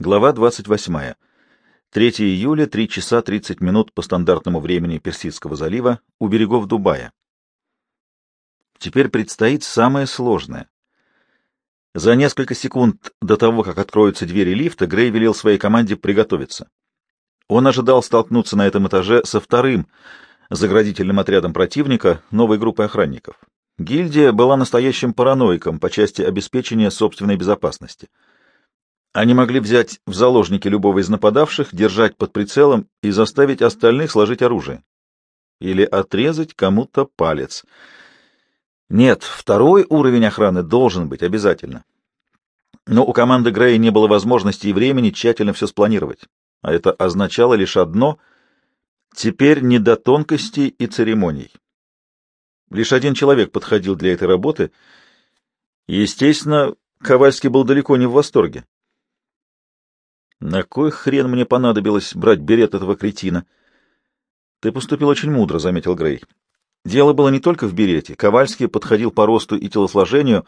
Глава 28. 3 июля, 3 часа 30 минут по стандартному времени Персидского залива у берегов Дубая. Теперь предстоит самое сложное. За несколько секунд до того, как откроются двери лифта, Грей велел своей команде приготовиться. Он ожидал столкнуться на этом этаже со вторым заградительным отрядом противника, новой группой охранников. Гильдия была настоящим параноиком по части обеспечения собственной безопасности — они могли взять в заложники любого из нападавших, держать под прицелом и заставить остальных сложить оружие. Или отрезать кому-то палец. Нет, второй уровень охраны должен быть обязательно. Но у команды Грея не было возможности и времени тщательно все спланировать. А это означало лишь одно — теперь не до тонкостей и церемоний. Лишь один человек подходил для этой работы. Естественно, Ковальский был далеко не в восторге. На кой хрен мне понадобилось брать берет этого кретина? Ты поступил очень мудро, — заметил Грей. Дело было не только в берете. Ковальский подходил по росту и телосложению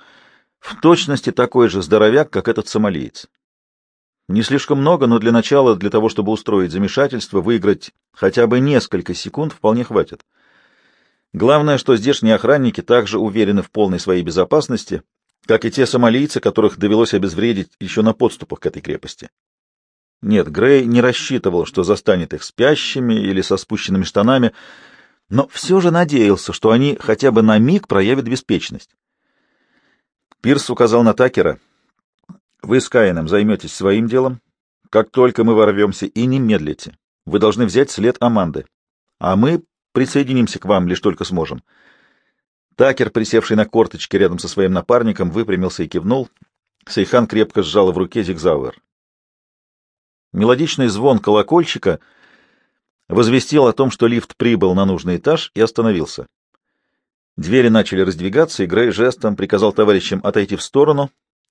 в точности такой же здоровяк, как этот сомалиец. Не слишком много, но для начала, для того, чтобы устроить замешательство, выиграть хотя бы несколько секунд, вполне хватит. Главное, что здешние охранники также уверены в полной своей безопасности, как и те сомалийцы, которых довелось обезвредить еще на подступах к этой крепости. Нет, Грей не рассчитывал, что застанет их спящими или со спущенными штанами, но все же надеялся, что они хотя бы на миг проявят беспечность. Пирс указал на Такера. «Вы с Каином займетесь своим делом, как только мы ворвемся, и не медлите. Вы должны взять след Аманды, а мы присоединимся к вам, лишь только сможем». Такер, присевший на корточке рядом со своим напарником, выпрямился и кивнул. Сейхан крепко сжал в руке зигзауэр. Мелодичный звон колокольчика возвестил о том, что лифт прибыл на нужный этаж и остановился. Двери начали раздвигаться, и Грей жестом приказал товарищам отойти в сторону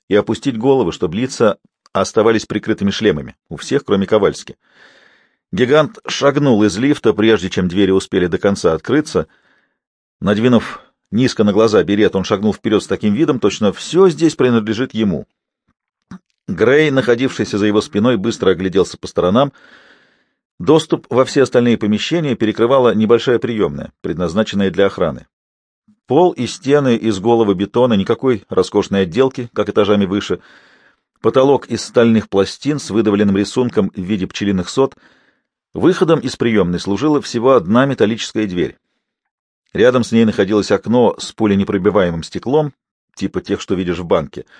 и опустить головы, чтобы лица оставались прикрытыми шлемами, у всех, кроме Ковальски. Гигант шагнул из лифта, прежде чем двери успели до конца открыться. Надвинув низко на глаза берет, он шагнул вперед с таким видом, точно все здесь принадлежит ему. Грей, находившийся за его спиной, быстро огляделся по сторонам. Доступ во все остальные помещения перекрывала небольшая приемная, предназначенная для охраны. Пол и стены из голого бетона, никакой роскошной отделки, как этажами выше. Потолок из стальных пластин с выдавленным рисунком в виде пчелиных сот. Выходом из приемной служила всего одна металлическая дверь. Рядом с ней находилось окно с пуленепробиваемым стеклом, типа тех, что видишь в банке —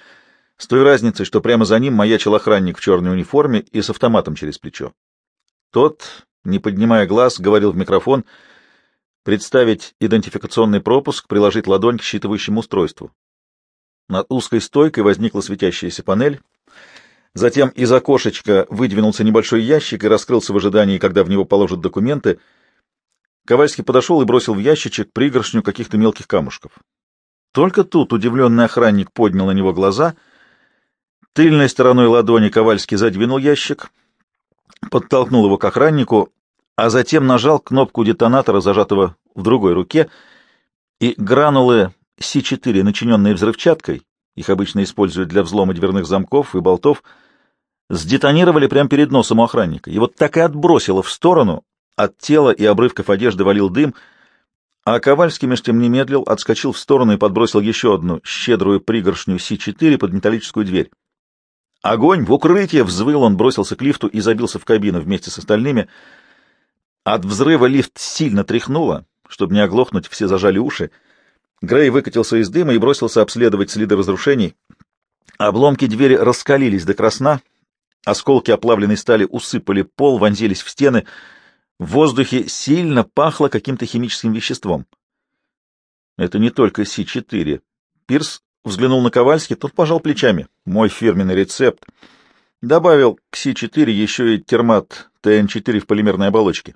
с той разницей, что прямо за ним маячил охранник в черной униформе и с автоматом через плечо. Тот, не поднимая глаз, говорил в микрофон представить идентификационный пропуск, приложить ладонь к считывающему устройству. Над узкой стойкой возникла светящаяся панель. Затем из окошечка выдвинулся небольшой ящик и раскрылся в ожидании, когда в него положат документы. Ковальский подошел и бросил в ящичек пригоршню каких-то мелких камушков. Только тут удивленный охранник поднял на него глаза — Тыльной стороной ладони Ковальский задвинул ящик, подтолкнул его к охраннику, а затем нажал кнопку детонатора, зажатого в другой руке, и гранулы С4, начиненные взрывчаткой, их обычно используют для взлома дверных замков и болтов, сдетонировали прямо перед носом у охранника. Его так и отбросило в сторону, от тела и обрывков одежды валил дым, а Ковальский меж тем не медлил, отскочил в сторону и подбросил еще одну щедрую пригоршню С4 под металлическую дверь. Огонь! В укрытие! Взвыл он, бросился к лифту и забился в кабину вместе с остальными. От взрыва лифт сильно тряхнуло. Чтобы не оглохнуть, все зажали уши. Грей выкатился из дыма и бросился обследовать следы разрушений. Обломки двери раскалились до красна. Осколки оплавленной стали усыпали пол, вонзились в стены. В воздухе сильно пахло каким-то химическим веществом. Это не только Си-4. Пирс Взглянул на Ковальский, тот пожал плечами. Мой фирменный рецепт. Добавил к Си-4 еще и термат ТН-4 в полимерной оболочке.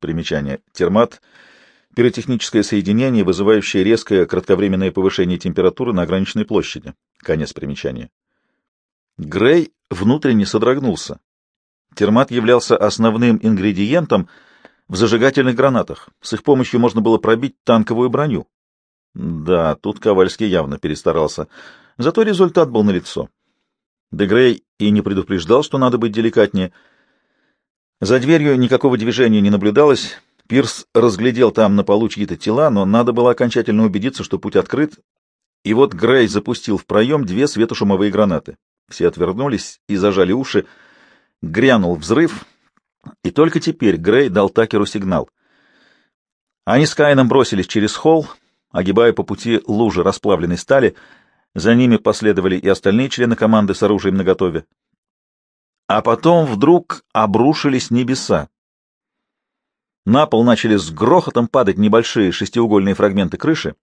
Примечание. Термат — пиротехническое соединение, вызывающее резкое кратковременное повышение температуры на ограниченной площади. Конец примечания. Грей внутренне содрогнулся. Термат являлся основным ингредиентом в зажигательных гранатах. С их помощью можно было пробить танковую броню. Да, тут Ковальский явно перестарался. Зато результат был налицо. Дегрей и не предупреждал, что надо быть деликатнее. За дверью никакого движения не наблюдалось. Пирс разглядел там на полу чьи-то тела, но надо было окончательно убедиться, что путь открыт. И вот Грей запустил в проем две светошумовые гранаты. Все отвернулись и зажали уши. Грянул взрыв, и только теперь Грей дал Такеру сигнал. Они с Каином бросились через холл, огибая по пути лужи расплавленной стали — за ними последовали и остальные члены команды с оружием наготове. А потом вдруг обрушились небеса. На пол начали с грохотом падать небольшие шестиугольные фрагменты крыши.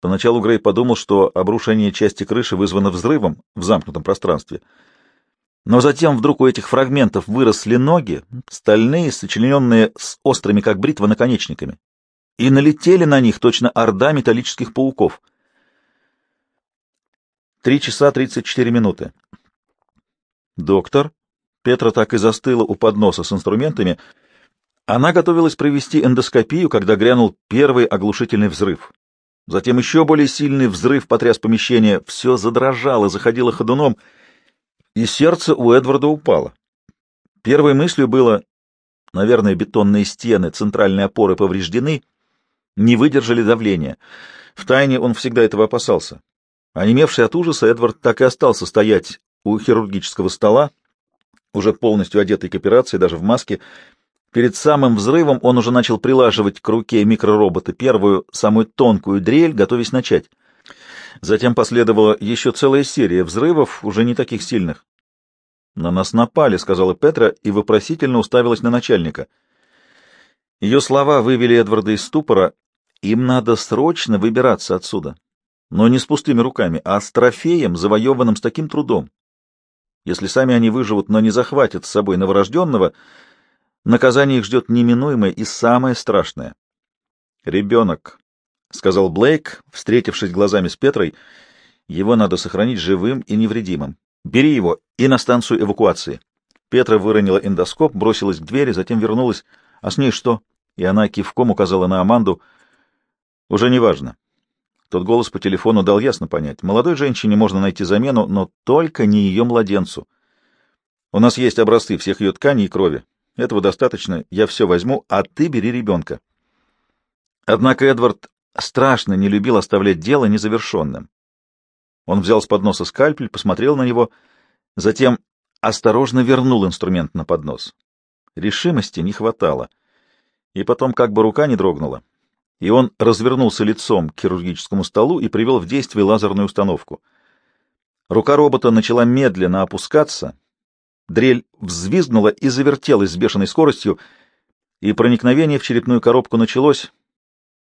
Поначалу Грей подумал, что обрушение части крыши вызвано взрывом в замкнутом пространстве. Но затем вдруг у этих фрагментов выросли ноги, стальные, сочлененные с острыми, как бритва, наконечниками, и налетели на них точно орда металлических пауков. Три часа тридцать четыре минуты. Доктор. Петра так и застыла у подноса с инструментами. Она готовилась провести эндоскопию, когда грянул первый оглушительный взрыв. Затем еще более сильный взрыв потряс помещение. Все задрожало, заходило ходуном, и сердце у Эдварда упало. Первой мыслью было, наверное, бетонные стены центральной опоры повреждены, не выдержали давления. Втайне он всегда этого опасался. Онемевший от ужаса, Эдвард так и остался стоять у хирургического стола, уже полностью одетый к операции, даже в маске. Перед самым взрывом он уже начал прилаживать к руке микроробота первую, самую тонкую дрель, готовясь начать. Затем последовала еще целая серия взрывов, уже не таких сильных. «На нас напали», — сказала Петра и вопросительно уставилась на начальника. Ее слова вывели Эдварда из ступора. «Им надо срочно выбираться отсюда но не с пустыми руками, а с трофеем, завоеванным с таким трудом. Если сами они выживут, но не захватят с собой новорожденного, наказание их ждет неминуемое и самое страшное. «Ребенок», — сказал Блейк, встретившись глазами с Петрой, — «его надо сохранить живым и невредимым. Бери его и на станцию эвакуации». Петра выронила эндоскоп, бросилась к двери, затем вернулась. «А с ней что?» И она кивком указала на Аманду. «Уже не важно. Тот голос по телефону дал ясно понять. Молодой женщине можно найти замену, но только не ее младенцу. У нас есть образцы всех ее тканей и крови. Этого достаточно, я все возьму, а ты бери ребенка. Однако Эдвард страшно не любил оставлять дело незавершенным. Он взял с подноса скальпель, посмотрел на него, затем осторожно вернул инструмент на поднос. Решимости не хватало. И потом как бы рука не дрогнула и он развернулся лицом к хирургическому столу и привел в действие лазерную установку. Рука робота начала медленно опускаться, дрель взвизгнула и завертелась с бешеной скоростью, и проникновение в черепную коробку началось,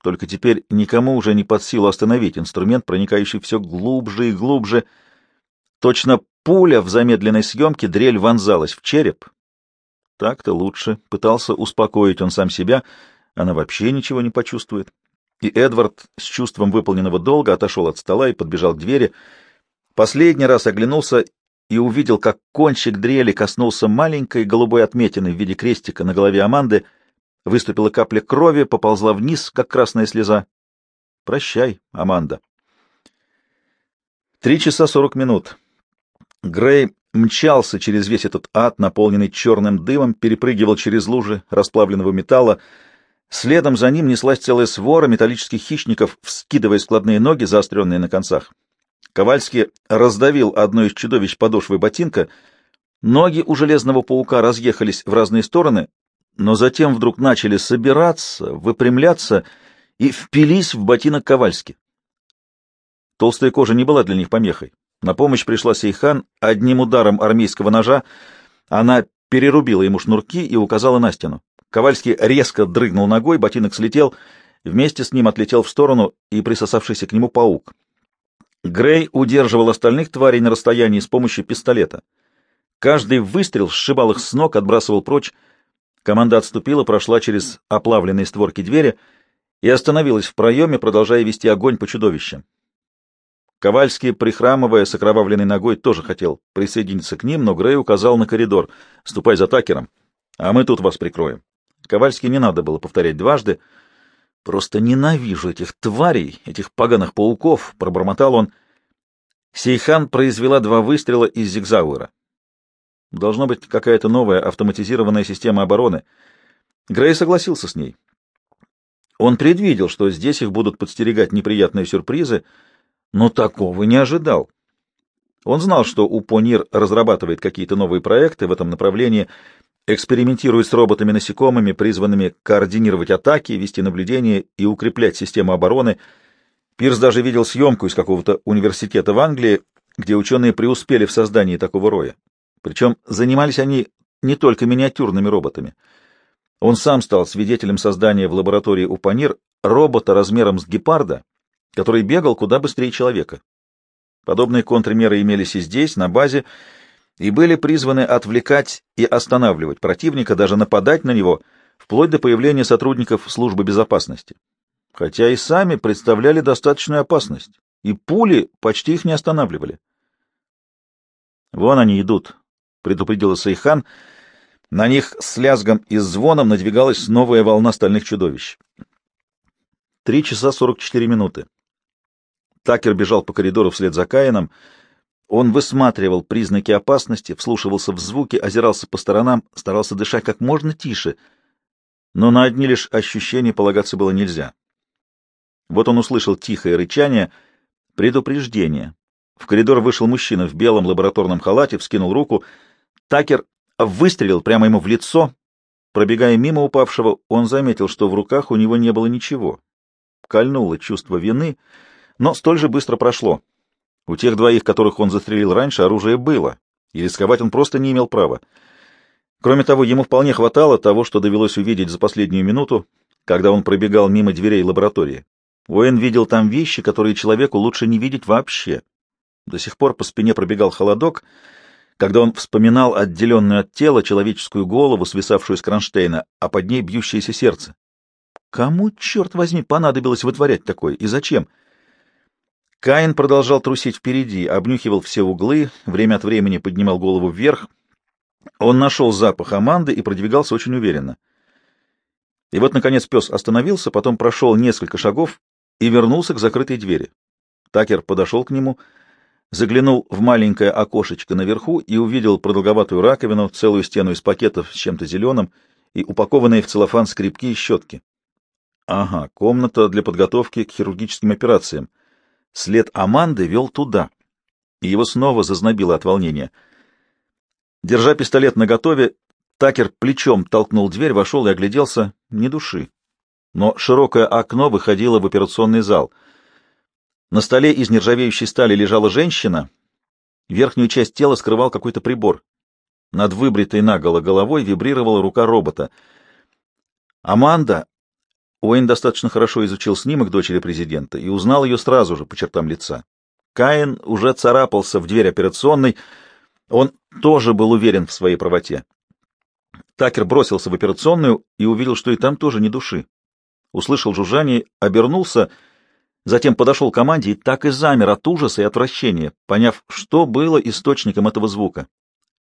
только теперь никому уже не под силу остановить инструмент, проникающий все глубже и глубже. Точно пуля в замедленной съемке дрель вонзалась в череп. Так-то лучше, пытался успокоить он сам себя — она вообще ничего не почувствует. И Эдвард с чувством выполненного долга отошел от стола и подбежал к двери. Последний раз оглянулся и увидел, как кончик дрели коснулся маленькой голубой отметины в виде крестика на голове Аманды. Выступила капля крови, поползла вниз, как красная слеза. «Прощай, Аманда». Три часа сорок минут. Грей мчался через весь этот ад, наполненный черным дымом, перепрыгивал через лужи расплавленного металла, Следом за ним неслась целая свора металлических хищников, вскидывая складные ноги, заостренные на концах. Ковальский раздавил одно из чудовищ подошвой ботинка. Ноги у железного паука разъехались в разные стороны, но затем вдруг начали собираться, выпрямляться и впились в ботинок Ковальски. Толстая кожа не была для них помехой. На помощь пришла Сейхан. Одним ударом армейского ножа она перерубила ему шнурки и указала на стену. Ковальский резко дрыгнул ногой, ботинок слетел, вместе с ним отлетел в сторону и присосавшийся к нему паук. Грей удерживал остальных тварей на расстоянии с помощью пистолета. Каждый выстрел сшибал их с ног, отбрасывал прочь. Команда отступила, прошла через оплавленные створки двери и остановилась в проеме, продолжая вести огонь по чудовищам. Ковальский, прихрамывая с окровавленной ногой, тоже хотел присоединиться к ним, но Грей указал на коридор. «Ступай за Такером, а мы тут вас прикроем». Ковальски не надо было повторять дважды. «Просто ненавижу этих тварей, этих поганых пауков», — пробормотал он. Сейхан произвела два выстрела из зигзауэра. Должно быть какая-то новая автоматизированная система обороны. Грей согласился с ней. Он предвидел, что здесь их будут подстерегать неприятные сюрпризы, но такого не ожидал. Он знал, что Упонир разрабатывает какие-то новые проекты в этом направлении, экспериментирует с роботами-насекомыми, призванными координировать атаки, вести наблюдение и укреплять систему обороны. Пирс даже видел съемку из какого-то университета в Англии, где ученые преуспели в создании такого роя. Причем занимались они не только миниатюрными роботами. Он сам стал свидетелем создания в лаборатории Упанир робота размером с гепарда, который бегал куда быстрее человека. Подобные контрмеры имелись и здесь, на базе, и были призваны отвлекать и останавливать противника, даже нападать на него, вплоть до появления сотрудников службы безопасности. Хотя и сами представляли достаточную опасность, и пули почти их не останавливали. «Вон они идут», предупредила Сайхан. На них с лязгом и звоном надвигалась новая волна стальных чудовищ. Три часа сорок четыре минуты. Такер бежал по коридору вслед за Каином. Он высматривал признаки опасности, вслушивался в звуки, озирался по сторонам, старался дышать как можно тише, но на одни лишь ощущения полагаться было нельзя. Вот он услышал тихое рычание, предупреждение. В коридор вышел мужчина в белом лабораторном халате, вскинул руку — Такер выстрелил прямо ему в лицо. Пробегая мимо упавшего, он заметил, что в руках у него не было ничего. Кольнуло чувство вины, но столь же быстро прошло. У тех двоих, которых он застрелил раньше, оружие было, и рисковать он просто не имел права. Кроме того, ему вполне хватало того, что довелось увидеть за последнюю минуту, когда он пробегал мимо дверей лаборатории. Уэйн видел там вещи, которые человеку лучше не видеть вообще. До сих пор по спине пробегал холодок — когда он вспоминал отделенную от тела человеческую голову, свисавшую с кронштейна, а под ней бьющееся сердце. Кому, черт возьми, понадобилось вытворять такое, и зачем? Каин продолжал трусить впереди, обнюхивал все углы, время от времени поднимал голову вверх. Он нашел запах Аманды и продвигался очень уверенно. И вот, наконец, пес остановился, потом прошел несколько шагов и вернулся к закрытой двери. Такер подошел к нему — заглянул в маленькое окошечко наверху и увидел продолговатую раковину, целую стену из пакетов с чем-то зеленым и упакованные в целлофан скребки и щетки. Ага, комната для подготовки к хирургическим операциям. След Аманды вел туда, и его снова зазнобило от волнения. Держа пистолет наготове, Такер плечом толкнул дверь, вошел и огляделся. Ни души. Но широкое окно выходило в операционный зал — на столе из нержавеющей стали лежала женщина. Верхнюю часть тела скрывал какой-то прибор. Над выбритой наголо головой вибрировала рука робота. Аманда... Уэйн достаточно хорошо изучил снимок дочери президента и узнал ее сразу же по чертам лица. Каин уже царапался в дверь операционной. Он тоже был уверен в своей правоте. Такер бросился в операционную и увидел, что и там тоже ни души. Услышал жужжание, обернулся — Затем подошел к команде и так и замер от ужаса и отвращения, поняв, что было источником этого звука.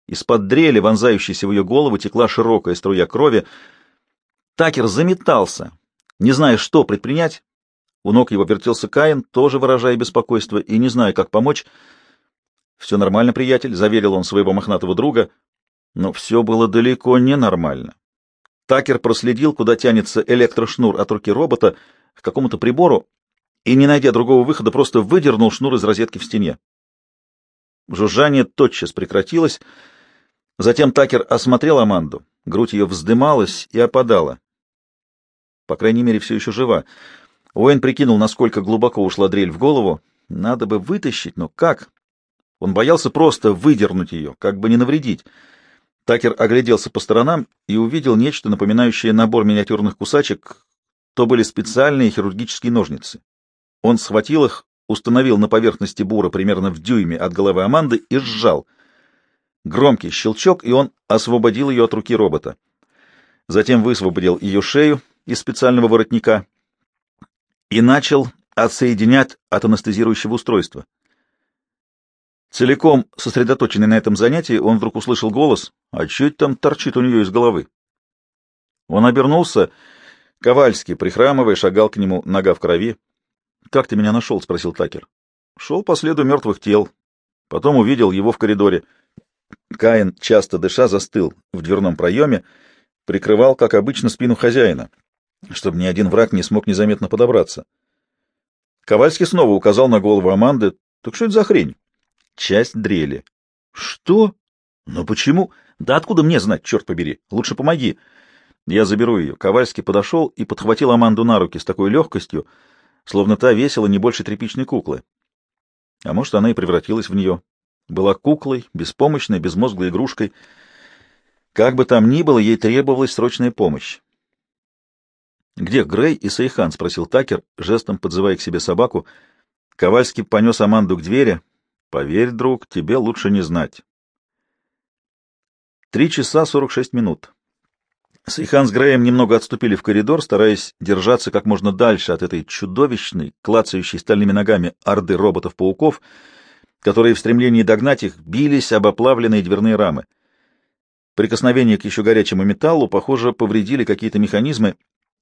Из-под дрели, вонзающейся в ее голову, текла широкая струя крови. Такер заметался, не зная, что предпринять. У ног его вертелся Каин, тоже выражая беспокойство, и не зная, как помочь. «Все нормально, приятель», — заверил он своего мохнатого друга, но все было далеко не нормально. Такер проследил, куда тянется электрошнур от руки робота, к какому-то прибору, и, не найдя другого выхода, просто выдернул шнур из розетки в стене. Жужжание тотчас прекратилось. Затем Такер осмотрел Аманду. Грудь ее вздымалась и опадала. По крайней мере, все еще жива. Уэйн прикинул, насколько глубоко ушла дрель в голову. Надо бы вытащить, но как? Он боялся просто выдернуть ее, как бы не навредить. Такер огляделся по сторонам и увидел нечто, напоминающее набор миниатюрных кусачек. То были специальные хирургические ножницы. Он схватил их, установил на поверхности бура примерно в дюйме от головы Аманды и сжал. Громкий щелчок, и он освободил ее от руки робота. Затем высвободил ее шею из специального воротника и начал отсоединять от анестезирующего устройства. Целиком сосредоточенный на этом занятии, он вдруг услышал голос, а чуть там торчит у нее из головы. Он обернулся, Ковальский, прихрамывая, шагал к нему, нога в крови. — Как ты меня нашел? — спросил Такер. Шел по следу мертвых тел. Потом увидел его в коридоре. Каин, часто дыша, застыл в дверном проеме, прикрывал, как обычно, спину хозяина, чтобы ни один враг не смог незаметно подобраться. Ковальский снова указал на голову Аманды. Так что это за хрень? Часть дрели. Что? Но почему? Да откуда мне знать, черт побери? Лучше помоги. Я заберу ее. Ковальский подошел и подхватил Аманду на руки с такой легкостью, словно та весила не больше тряпичной куклы. А может, она и превратилась в нее. Была куклой, беспомощной, безмозглой игрушкой. Как бы там ни было, ей требовалась срочная помощь. «Где Грей и Сейхан?» — спросил Такер, жестом подзывая к себе собаку. Ковальский понес Аманду к двери. «Поверь, друг, тебе лучше не знать». Три часа сорок шесть минут. Сейхан с Греем немного отступили в коридор, стараясь держаться как можно дальше от этой чудовищной, клацающей стальными ногами орды роботов-пауков, которые в стремлении догнать их бились об оплавленные дверные рамы. Прикосновение к еще горячему металлу, похоже, повредили какие-то механизмы,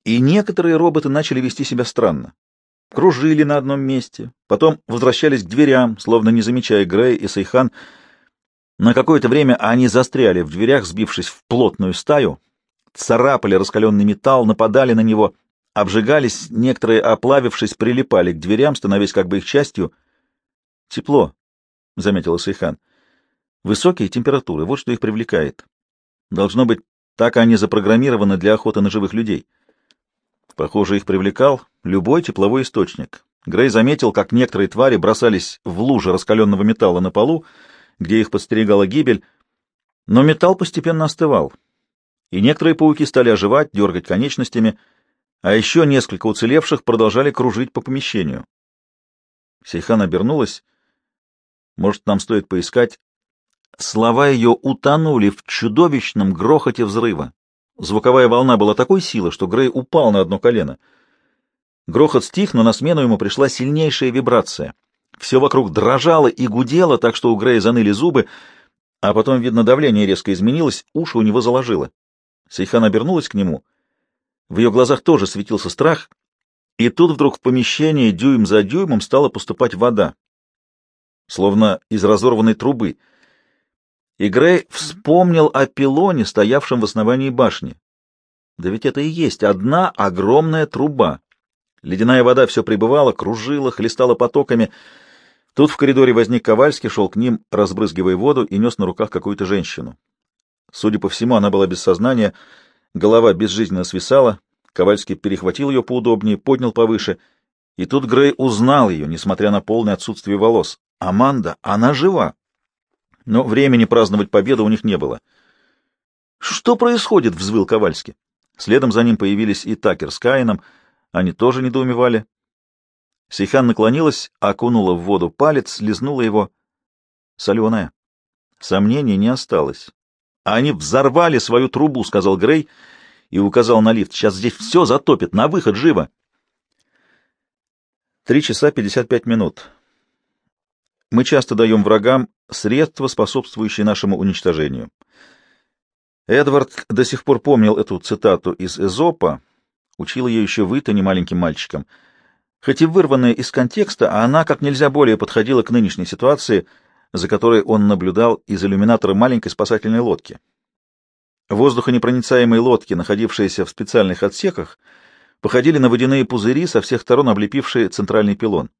и некоторые роботы начали вести себя странно. Кружили на одном месте, потом возвращались к дверям, словно не замечая Грея и Сейхан. На какое-то время они застряли в дверях, сбившись в плотную стаю, царапали раскаленный металл, нападали на него, обжигались, некоторые, оплавившись, прилипали к дверям, становясь как бы их частью. «Тепло», — заметила Сейхан. «Высокие температуры, вот что их привлекает. Должно быть, так они запрограммированы для охоты на живых людей». Похоже, их привлекал любой тепловой источник. Грей заметил, как некоторые твари бросались в лужи раскаленного металла на полу, где их подстерегала гибель, но металл постепенно остывал, и некоторые пауки стали оживать, дергать конечностями, а еще несколько уцелевших продолжали кружить по помещению. Сейхан обернулась. Может, нам стоит поискать? Слова ее утонули в чудовищном грохоте взрыва. Звуковая волна была такой силы, что Грей упал на одно колено. Грохот стих, но на смену ему пришла сильнейшая вибрация. Все вокруг дрожало и гудело, так что у Грея заныли зубы, а потом, видно, давление резко изменилось, уши у него заложило. Сейхан обернулась к нему. В ее глазах тоже светился страх, и тут вдруг в помещении дюйм за дюймом стала поступать вода, словно из разорванной трубы — и Грей вспомнил о пилоне, стоявшем в основании башни. Да ведь это и есть одна огромная труба. Ледяная вода все прибывала, кружила, хлестала потоками. Тут в коридоре возник Ковальский, шел к ним, разбрызгивая воду, и нес на руках какую-то женщину. Судя по всему, она была без сознания, голова безжизненно свисала. Ковальский перехватил ее поудобнее, поднял повыше, и тут Грей узнал ее, несмотря на полное отсутствие волос. «Аманда, она жива!» Но времени праздновать победу у них не было. «Что происходит?» — взвыл Ковальский. Следом за ним появились и Такер с Каином. Они тоже недоумевали. Сейхан наклонилась, окунула в воду палец, лизнула его. Соленая. Сомнений не осталось. «Они взорвали свою трубу», — сказал Грей и указал на лифт. «Сейчас здесь все затопит. На выход, живо!» Три часа пятьдесят пять минут. Мы часто даем врагам средства, способствующие нашему уничтожению. Эдвард до сих пор помнил эту цитату из Эзопа, учил ее еще в Итане маленьким мальчиком. Хоть и вырванная из контекста, она как нельзя более подходила к нынешней ситуации, за которой он наблюдал из иллюминатора маленькой спасательной лодки. Воздухонепроницаемые лодки, находившиеся в специальных отсеках, походили на водяные пузыри, со всех сторон облепившие центральный пилон.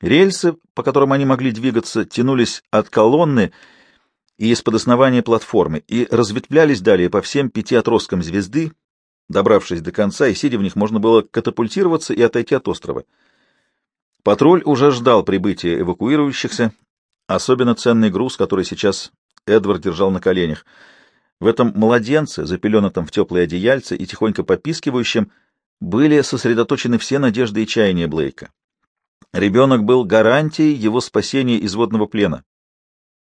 Рельсы, по которым они могли двигаться, тянулись от колонны и из-под основания платформы и разветвлялись далее по всем пяти отросткам звезды, добравшись до конца, и, сидя в них, можно было катапультироваться и отойти от острова. Патруль уже ждал прибытия эвакуирующихся, особенно ценный груз, который сейчас Эдвард держал на коленях. В этом младенце, запеленатом в теплые одеяльце и тихонько попискивающем, были сосредоточены все надежды и чаяния Блейка. Ребенок был гарантией его спасения из водного плена.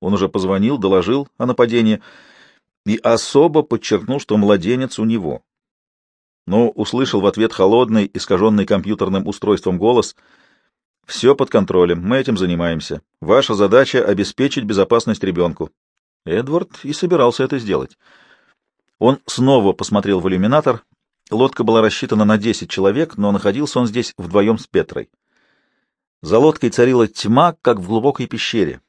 Он уже позвонил, доложил о нападении и особо подчеркнул, что младенец у него. Но услышал в ответ холодный, искаженный компьютерным устройством голос «Все под контролем, мы этим занимаемся. Ваша задача — обеспечить безопасность ребенку». Эдвард и собирался это сделать. Он снова посмотрел в иллюминатор. Лодка была рассчитана на 10 человек, но находился он здесь вдвоем с Петрой. За лодкой царила тьма, как в глубокой пещере.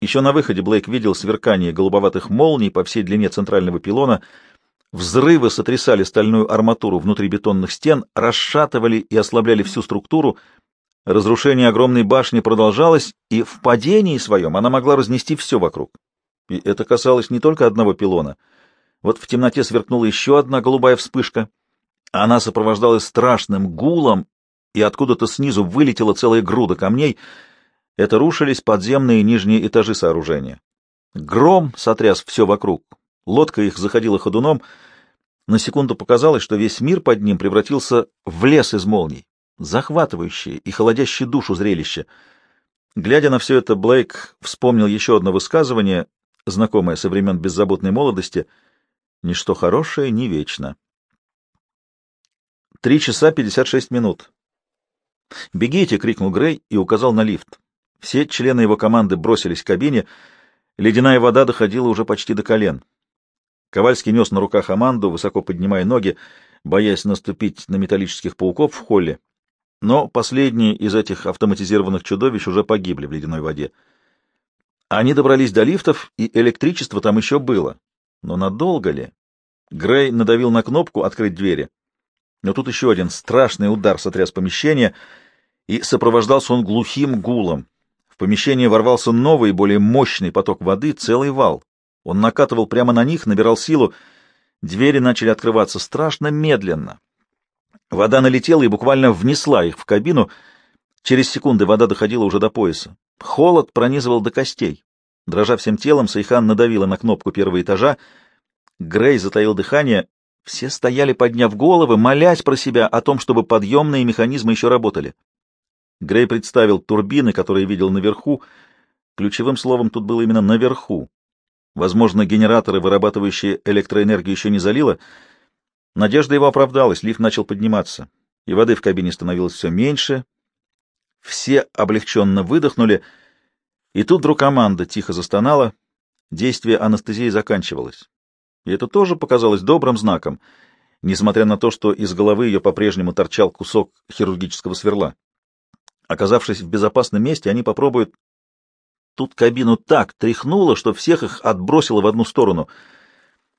Еще на выходе Блейк видел сверкание голубоватых молний по всей длине центрального пилона. Взрывы сотрясали стальную арматуру внутри бетонных стен, расшатывали и ослабляли всю структуру. Разрушение огромной башни продолжалось, и в падении своем она могла разнести все вокруг. И это касалось не только одного пилона. Вот в темноте сверкнула еще одна голубая вспышка. Она сопровождалась страшным гулом, и откуда-то снизу вылетела целая груда камней. Это рушились подземные нижние этажи сооружения. Гром сотряс все вокруг. Лодка их заходила ходуном. На секунду показалось, что весь мир под ним превратился в лес из молний. Захватывающее и холодящее душу зрелище. Глядя на все это, Блейк вспомнил еще одно высказывание, знакомое со времен беззаботной молодости «Ничто хорошее не вечно». Три часа пятьдесят шесть минут. «Бегите!» — крикнул Грей и указал на лифт. Все члены его команды бросились к кабине. Ледяная вода доходила уже почти до колен. Ковальский нес на руках Аманду, высоко поднимая ноги, боясь наступить на металлических пауков в холле. Но последние из этих автоматизированных чудовищ уже погибли в ледяной воде. Они добрались до лифтов, и электричество там еще было. Но надолго ли? Грей надавил на кнопку «Открыть двери». Но тут еще один страшный удар сотряс помещение, и сопровождался он глухим гулом. В помещение ворвался новый, более мощный поток воды, целый вал. Он накатывал прямо на них, набирал силу. Двери начали открываться страшно медленно. Вода налетела и буквально внесла их в кабину. Через секунды вода доходила уже до пояса. Холод пронизывал до костей. Дрожа всем телом, Сайхан надавила на кнопку первого этажа. Грей затаил дыхание. Все стояли, подняв головы, молясь про себя о том, чтобы подъемные механизмы еще работали. Грей представил турбины, которые видел наверху. Ключевым словом тут было именно «наверху». Возможно, генераторы, вырабатывающие электроэнергию, еще не залило. Надежда его оправдалась, лифт начал подниматься, и воды в кабине становилось все меньше, все облегченно выдохнули, и тут вдруг команда тихо застонала, действие анестезии заканчивалось. И это тоже показалось добрым знаком, несмотря на то, что из головы ее по-прежнему торчал кусок хирургического сверла. Оказавшись в безопасном месте, они попробуют... Тут кабину так тряхнуло, что всех их отбросило в одну сторону.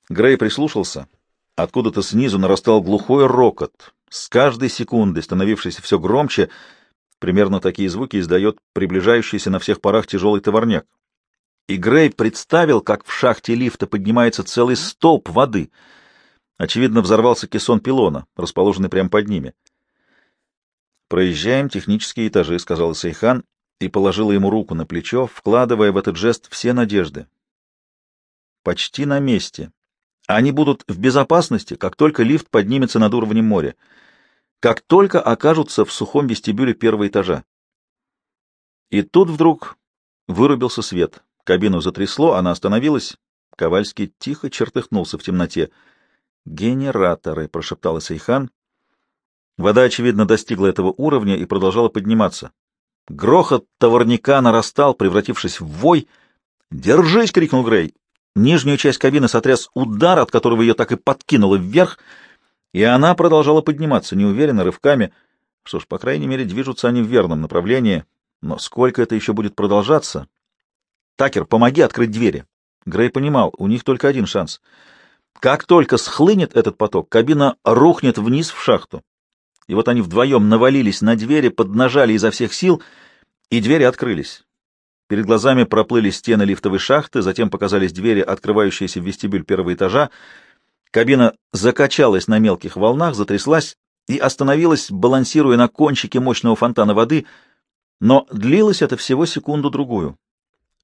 Грей прислушался. Откуда-то снизу нарастал глухой рокот, с каждой секундой становившийся все громче — Примерно такие звуки издает приближающийся на всех парах тяжелый товарняк. И Грей представил, как в шахте лифта поднимается целый столб воды. Очевидно, взорвался кессон пилона, расположенный прямо под ними. «Проезжаем технические этажи», — сказал Сейхан и положила ему руку на плечо, вкладывая в этот жест все надежды. «Почти на месте. Они будут в безопасности, как только лифт поднимется над уровнем моря» как только окажутся в сухом вестибюле первого этажа. И тут вдруг вырубился свет. Кабину затрясло, она остановилась. Ковальский тихо чертыхнулся в темноте. «Генераторы», — прошептал Сейхан. Вода, очевидно, достигла этого уровня и продолжала подниматься. Грохот товарника нарастал, превратившись в вой. «Держись!» — крикнул Грей. Нижнюю часть кабины сотряс удар, от которого ее так и подкинуло вверх — и она продолжала подниматься, неуверенно, рывками. Что ж, по крайней мере, движутся они в верном направлении. Но сколько это еще будет продолжаться? Такер, помоги открыть двери. Грей понимал, у них только один шанс. Как только схлынет этот поток, кабина рухнет вниз в шахту. И вот они вдвоем навалились на двери, поднажали изо всех сил, и двери открылись. Перед глазами проплыли стены лифтовой шахты, затем показались двери, открывающиеся в вестибюль первого этажа. Кабина закачалась на мелких волнах, затряслась и остановилась, балансируя на кончике мощного фонтана воды, но длилось это всего секунду-другую.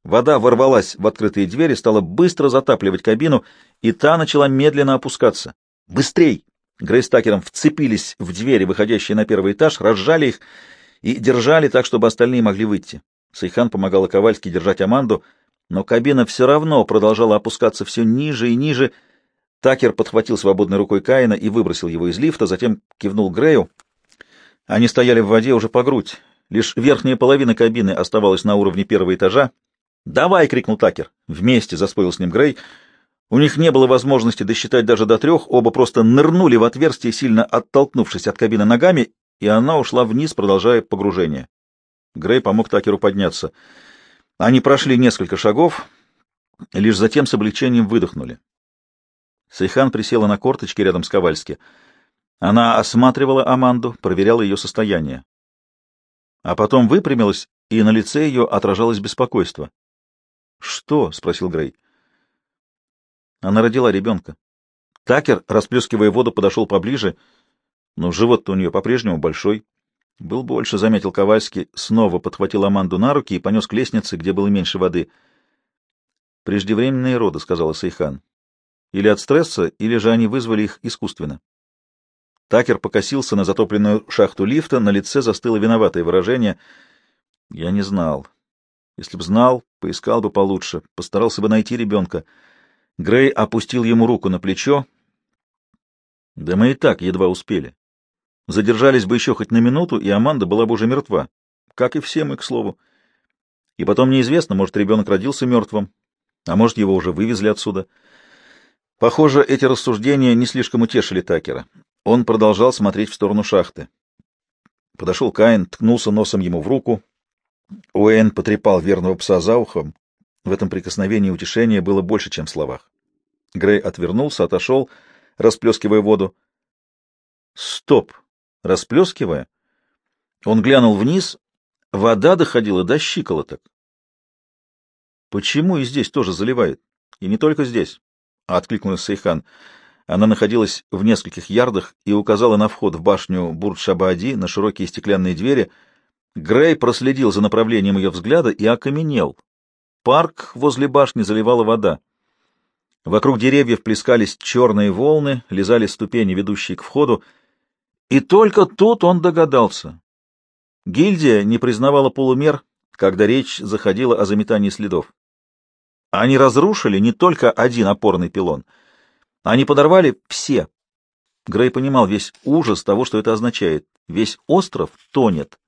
Вода ворвалась в открытые двери, стала быстро затапливать кабину, и та начала медленно опускаться. «Быстрей!» Грей с Такером вцепились в двери, выходящие на первый этаж, разжали их и держали так, чтобы остальные могли выйти. Сайхан помогала Ковальски держать Аманду, но кабина все равно продолжала опускаться все ниже и ниже, Такер подхватил свободной рукой Каина и выбросил его из лифта, затем кивнул Грею. Они стояли в воде уже по грудь. Лишь верхняя половина кабины оставалась на уровне первого этажа. «Давай!» — крикнул Такер. Вместе заспорил с ним Грей. У них не было возможности досчитать даже до трех, оба просто нырнули в отверстие, сильно оттолкнувшись от кабины ногами, и она ушла вниз, продолжая погружение. Грей помог Такеру подняться. Они прошли несколько шагов, лишь затем с облегчением выдохнули. Сейхан присела на корточки рядом с Ковальски. Она осматривала Аманду, проверяла ее состояние. А потом выпрямилась, и на лице ее отражалось беспокойство. — Что? — спросил Грей. Она родила ребенка. Такер, расплескивая воду, подошел поближе, но живот-то у нее по-прежнему большой. Был больше, — заметил Ковальский, снова подхватил Аманду на руки и понес к лестнице, где было меньше воды. — Преждевременные роды, — сказала Сейхан. — Или от стресса, или же они вызвали их искусственно. Такер покосился на затопленную шахту лифта, на лице застыло виноватое выражение. Я не знал. Если б знал, поискал бы получше, постарался бы найти ребенка. Грей опустил ему руку на плечо. Да мы и так едва успели. Задержались бы еще хоть на минуту, и Аманда была бы уже мертва. Как и все мы, к слову. И потом неизвестно, может, ребенок родился мертвым, а может, его уже вывезли отсюда. Похоже, эти рассуждения не слишком утешили Такера. Он продолжал смотреть в сторону шахты. Подошел Каин, ткнулся носом ему в руку. Уэйн потрепал верного пса за ухом. В этом прикосновении утешения было больше, чем в словах. Грей отвернулся, отошел, расплескивая воду. Стоп! Расплескивая? Он глянул вниз. Вода доходила до щиколоток. Почему и здесь тоже заливает? И не только здесь. Откликнулась Сейхан. Она находилась в нескольких ярдах и указала на вход в башню Бурд-Шабаади на широкие стеклянные двери. Грей проследил за направлением ее взгляда и окаменел. Парк возле башни заливала вода. Вокруг деревьев плескались черные волны, лизали ступени, ведущие к входу, и только тут он догадался. Гильдия не признавала полумер, когда речь заходила о заметании следов. Они разрушили не только один опорный пилон — они подорвали все. Грей понимал весь ужас того, что это означает. Весь остров тонет.